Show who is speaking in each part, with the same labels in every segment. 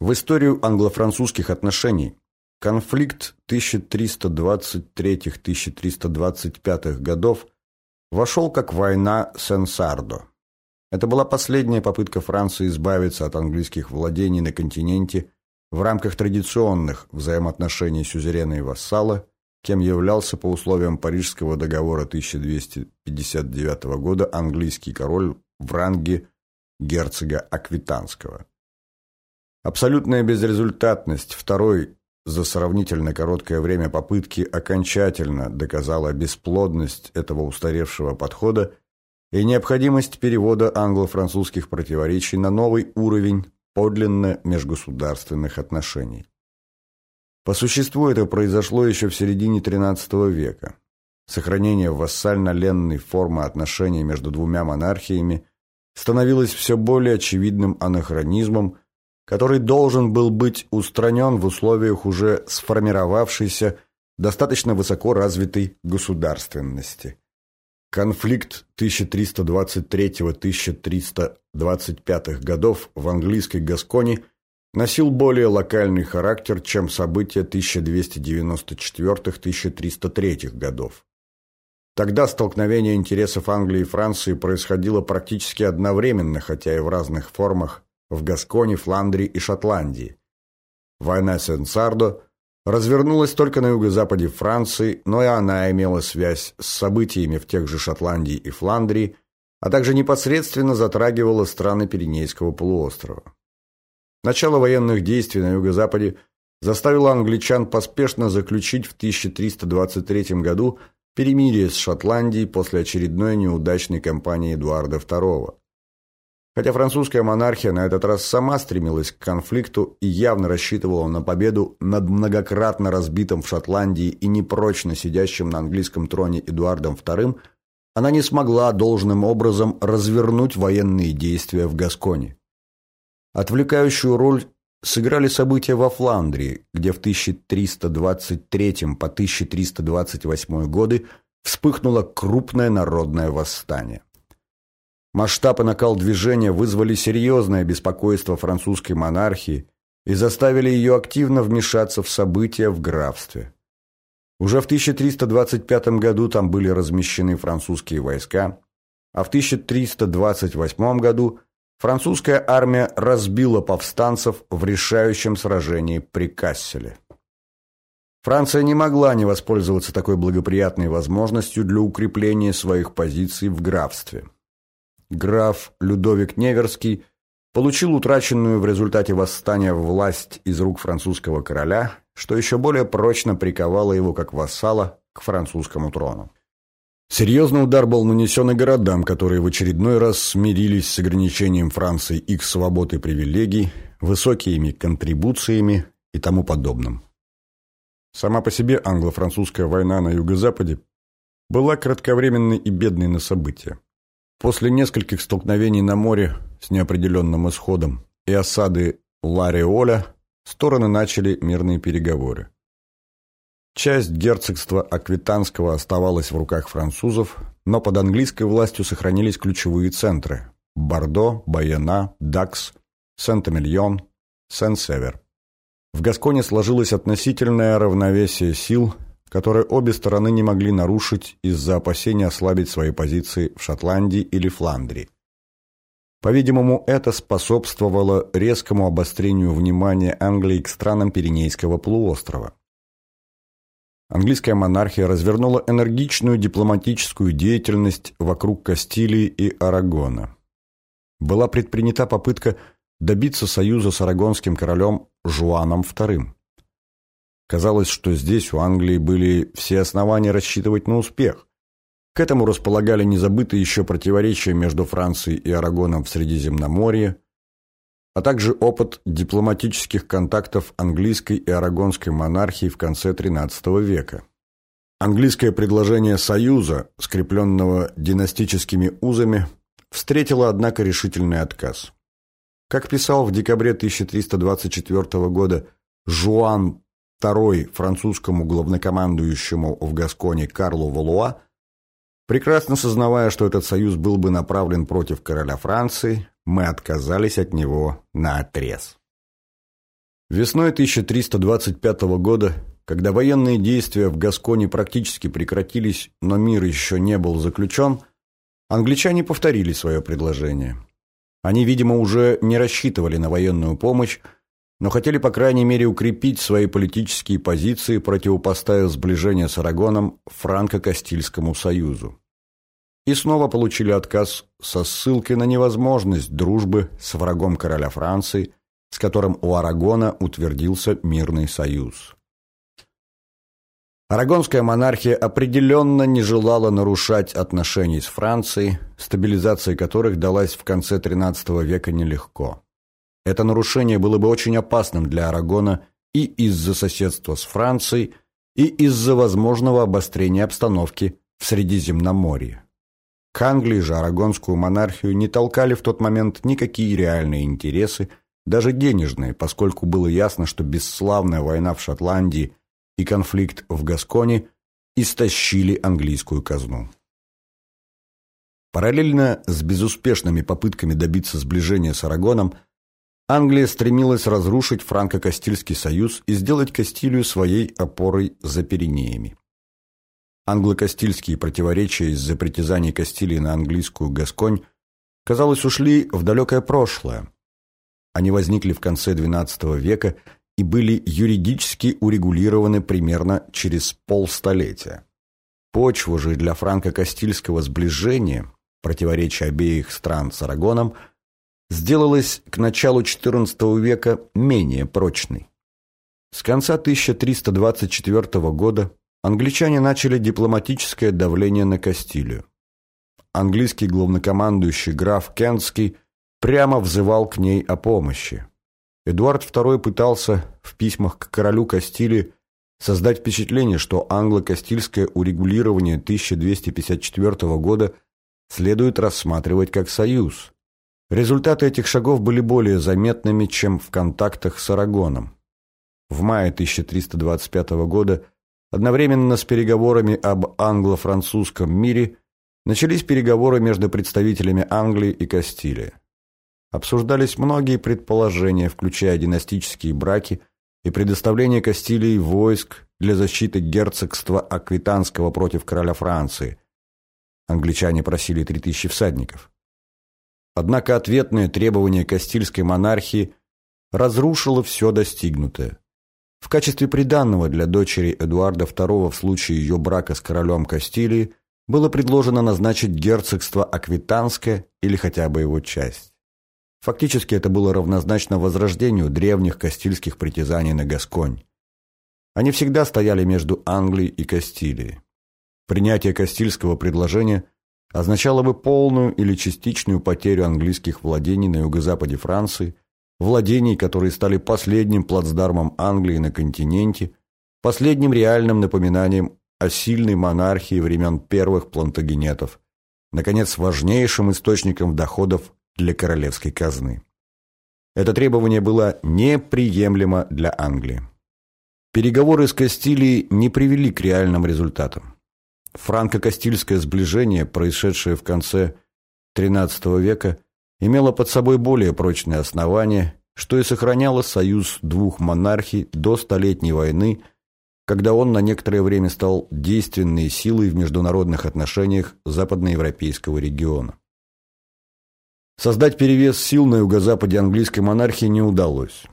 Speaker 1: В историю англо-французских отношений конфликт 1323-1325 годов вошел как война Сен-Сардо. Это была последняя попытка Франции избавиться от английских владений на континенте в рамках традиционных взаимоотношений сюзерена и вассала, кем являлся по условиям Парижского договора 1259 года английский король в ранге герцога Аквитанского. Абсолютная безрезультатность второй за сравнительно короткое время попытки окончательно доказала бесплодность этого устаревшего подхода и необходимость перевода англо-французских противоречий на новый уровень подлинно межгосударственных отношений. По существу это произошло еще в середине XIII века. Сохранение вассально-ленной формы отношений между двумя монархиями становилось все более очевидным анахронизмом, который должен был быть устранен в условиях уже сформировавшейся достаточно высоко развитой государственности. Конфликт 1323-1325 годов в английской Гасконе носил более локальный характер, чем события 1294-1303 годов. Тогда столкновение интересов Англии и Франции происходило практически одновременно, хотя и в разных формах, в Гасконе, Фландрии и Шотландии. Война Сен-Сардо развернулась только на юго-западе Франции, но и она имела связь с событиями в тех же Шотландии и Фландрии, а также непосредственно затрагивала страны Пиренейского полуострова. Начало военных действий на юго-западе заставило англичан поспешно заключить в 1323 году перемирие с Шотландией после очередной неудачной кампании Эдуарда II. Хотя французская монархия на этот раз сама стремилась к конфликту и явно рассчитывала на победу над многократно разбитым в Шотландии и непрочно сидящим на английском троне Эдуардом II, она не смогла должным образом развернуть военные действия в Гасконе. Отвлекающую роль сыграли события во Фландрии, где в 1323 по 1328 годы вспыхнуло крупное народное восстание. Масштаб и накал движения вызвали серьезное беспокойство французской монархии и заставили ее активно вмешаться в события в графстве. Уже в 1325 году там были размещены французские войска, а в 1328 году французская армия разбила повстанцев в решающем сражении при Касселе. Франция не могла не воспользоваться такой благоприятной возможностью для укрепления своих позиций в графстве граф Людовик Неверский получил утраченную в результате восстания власть из рук французского короля, что еще более прочно приковало его как вассала к французскому трону. Серьезный удар был нанесен и городам, которые в очередной раз смирились с ограничением Франции их свобод и привилегий, высокими контрибуциями и тому подобным. Сама по себе англо-французская война на юго-западе была кратковременной и бедной на события. После нескольких столкновений на море с неопределенным исходом и осады Лариоля стороны начали мирные переговоры. Часть герцогства Аквитанского оставалась в руках французов, но под английской властью сохранились ключевые центры – Бордо, Байена, Дакс, Сент-Эмильон, Сен-Север. В Гасконе сложилось относительное равновесие сил, которые обе стороны не могли нарушить из-за опасения ослабить свои позиции в Шотландии или Фландрии. По-видимому, это способствовало резкому обострению внимания Англии к странам Пиренейского полуострова. Английская монархия развернула энергичную дипломатическую деятельность вокруг Кастилии и Арагона. Была предпринята попытка добиться союза с арагонским королем Жуаном II. Казалось, что здесь у Англии были все основания рассчитывать на успех. К этому располагали незабытые еще противоречия между Францией и Арагоном в Средиземноморье, а также опыт дипломатических контактов английской и арагонской монархии в конце XIII века. Английское предложение союза, скрепленного династическими узами, встретило, однако, решительный отказ. Как писал в декабре 1324 года Жуан второй французскому главнокомандующему в Гасконе Карлу Валуа, прекрасно сознавая, что этот союз был бы направлен против короля Франции, мы отказались от него на отрез. Весной 1325 года, когда военные действия в Гасконе практически прекратились, но мир еще не был заключен, англичане повторили свое предложение. Они, видимо, уже не рассчитывали на военную помощь, но хотели, по крайней мере, укрепить свои политические позиции, противопоставив сближение с Арагоном Франко-Кастильскому союзу. И снова получили отказ со ссылкой на невозможность дружбы с врагом короля Франции – с которым у Арагона утвердился мирный союз. Арагонская монархия определенно не желала нарушать отношений с Францией, стабилизация которых далась в конце XIII века нелегко. Это нарушение было бы очень опасным для Арагона и из-за соседства с Францией, и из-за возможного обострения обстановки в Средиземноморье. К Англии же арагонскую монархию не толкали в тот момент никакие реальные интересы – даже денежные, поскольку было ясно, что бесславная война в Шотландии и конфликт в Гасконе истощили английскую казну. Параллельно с безуспешными попытками добиться сближения с Арагоном, Англия стремилась разрушить франко-кастильский союз и сделать Кастилию своей опорой за Пиренеями. Англо-кастильские противоречия из-за притязаний Кастилии на английскую Гасконь, казалось, ушли в далекое прошлое, они возникли в конце XII века и были юридически урегулированы примерно через полстолетия. Почву же для франко-кастильского сближения, противоречия обеих стран с Арагоном, сделалась к началу XIV века менее прочной. С конца 1324 года англичане начали дипломатическое давление на Кастилию. Английский главнокомандующий граф Кентский прямо взывал к ней о помощи. Эдуард II пытался в письмах к королю Кастилии создать впечатление, что англо-кастильское урегулирование 1254 года следует рассматривать как союз. Результаты этих шагов были более заметными, чем в контактах с Арагоном. В мае 1325 года одновременно с переговорами об англо-французском мире начались переговоры между представителями Англии и Кастилии. Обсуждались многие предположения, включая династические браки и предоставление Кастилии войск для защиты герцогства Аквитанского против короля Франции. Англичане просили 3000 всадников. Однако ответное требование Кастильской монархии разрушило все достигнутое. В качестве приданного для дочери Эдуарда II в случае ее брака с королем Кастилии было предложено назначить герцогство Аквитанское или хотя бы его часть. Фактически это было равнозначно возрождению древних кастильских притязаний на Гасконь. Они всегда стояли между Англией и Кастилией. Принятие кастильского предложения означало бы полную или частичную потерю английских владений на юго-западе Франции, владений, которые стали последним плацдармом Англии на континенте, последним реальным напоминанием о сильной монархии времен первых плантагенетов, наконец, важнейшим источником доходов для королевской казны. Это требование было неприемлемо для Англии. Переговоры с Кастилией не привели к реальным результатам. Франко-кастильское сближение, происшедшее в конце XIII века, имело под собой более прочные основания, что и сохраняло союз двух монархий до Столетней войны, когда он на некоторое время стал действенной силой в международных отношениях западноевропейского региона. Создать перевес сил на юго-западе английской монархии не удалось.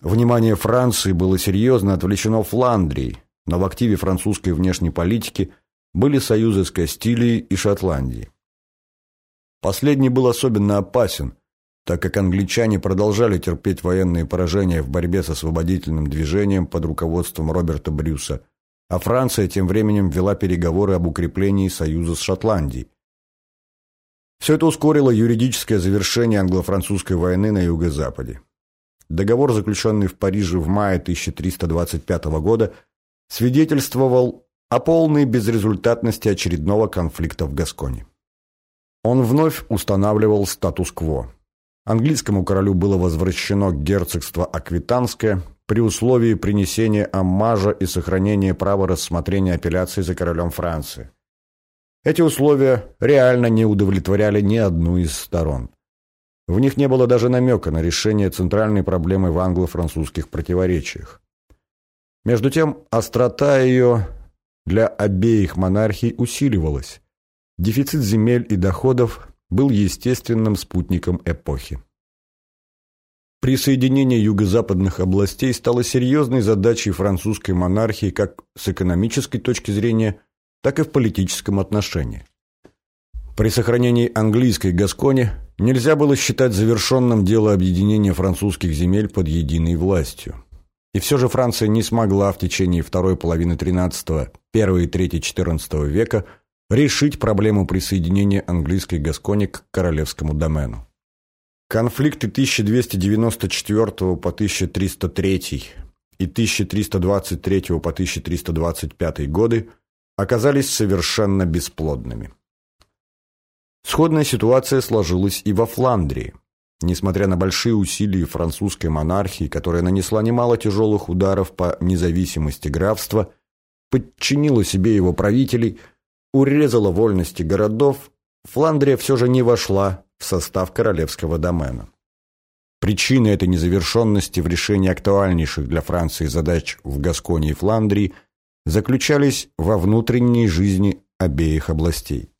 Speaker 1: Внимание Франции было серьезно отвлечено Фландрией, но в активе французской внешней политики были союзы с Кастилией и Шотландией. Последний был особенно опасен, так как англичане продолжали терпеть военные поражения в борьбе с освободительным движением под руководством Роберта Брюса, а Франция тем временем вела переговоры об укреплении союза с Шотландией, все это ускорило юридическое завершение англо-французской войны на юго-западе. Договор, заключенный в Париже в мае 1325 года, свидетельствовал о полной безрезультатности очередного конфликта в Гасконе. Он вновь устанавливал статус-кво. Английскому королю было возвращено герцогство Аквитанское при условии принесения аммажа и сохранения права рассмотрения апелляции за королем Франции. Эти условия реально не удовлетворяли ни одну из сторон. В них не было даже намека на решение центральной проблемы в англо-французских противоречиях. Между тем, острота ее для обеих монархий усиливалась. Дефицит земель и доходов был естественным спутником эпохи. Присоединение юго-западных областей стало серьезной задачей французской монархии как с экономической точки зрения, так и в политическом отношении. При сохранении английской Гаскони нельзя было считать завершенным дело объединения французских земель под единой властью. И все же Франция не смогла в течение второй половины XIII, первой и третьей XIV века решить проблему присоединения английской Гаскони к королевскому домену. Конфликты 1294 по 1303 и 1323 по 1325 годы оказались совершенно бесплодными. Сходная ситуация сложилась и во Фландрии. Несмотря на большие усилия французской монархии, которая нанесла немало тяжелых ударов по независимости графства, подчинила себе его правителей, урезала вольности городов, Фландрия все же не вошла в состав королевского домена. Причины этой незавершенности в решении актуальнейших для Франции задач в Гасконе и Фландрии заключались во внутренней жизни обеих областей.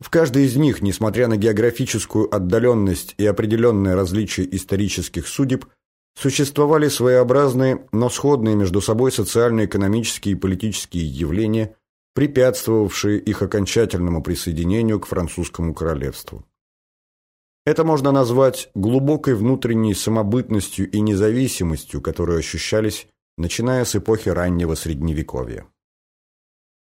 Speaker 1: В каждой из них, несмотря на географическую отдаленность и определенное различие исторических судеб, существовали своеобразные, но сходные между собой социально-экономические и политические явления, препятствовавшие их окончательному присоединению к французскому королевству. Это можно назвать глубокой внутренней самобытностью и независимостью, которые ощущались, начиная с эпохи раннего Средневековья.